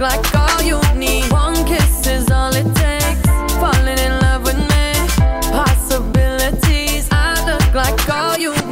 like all you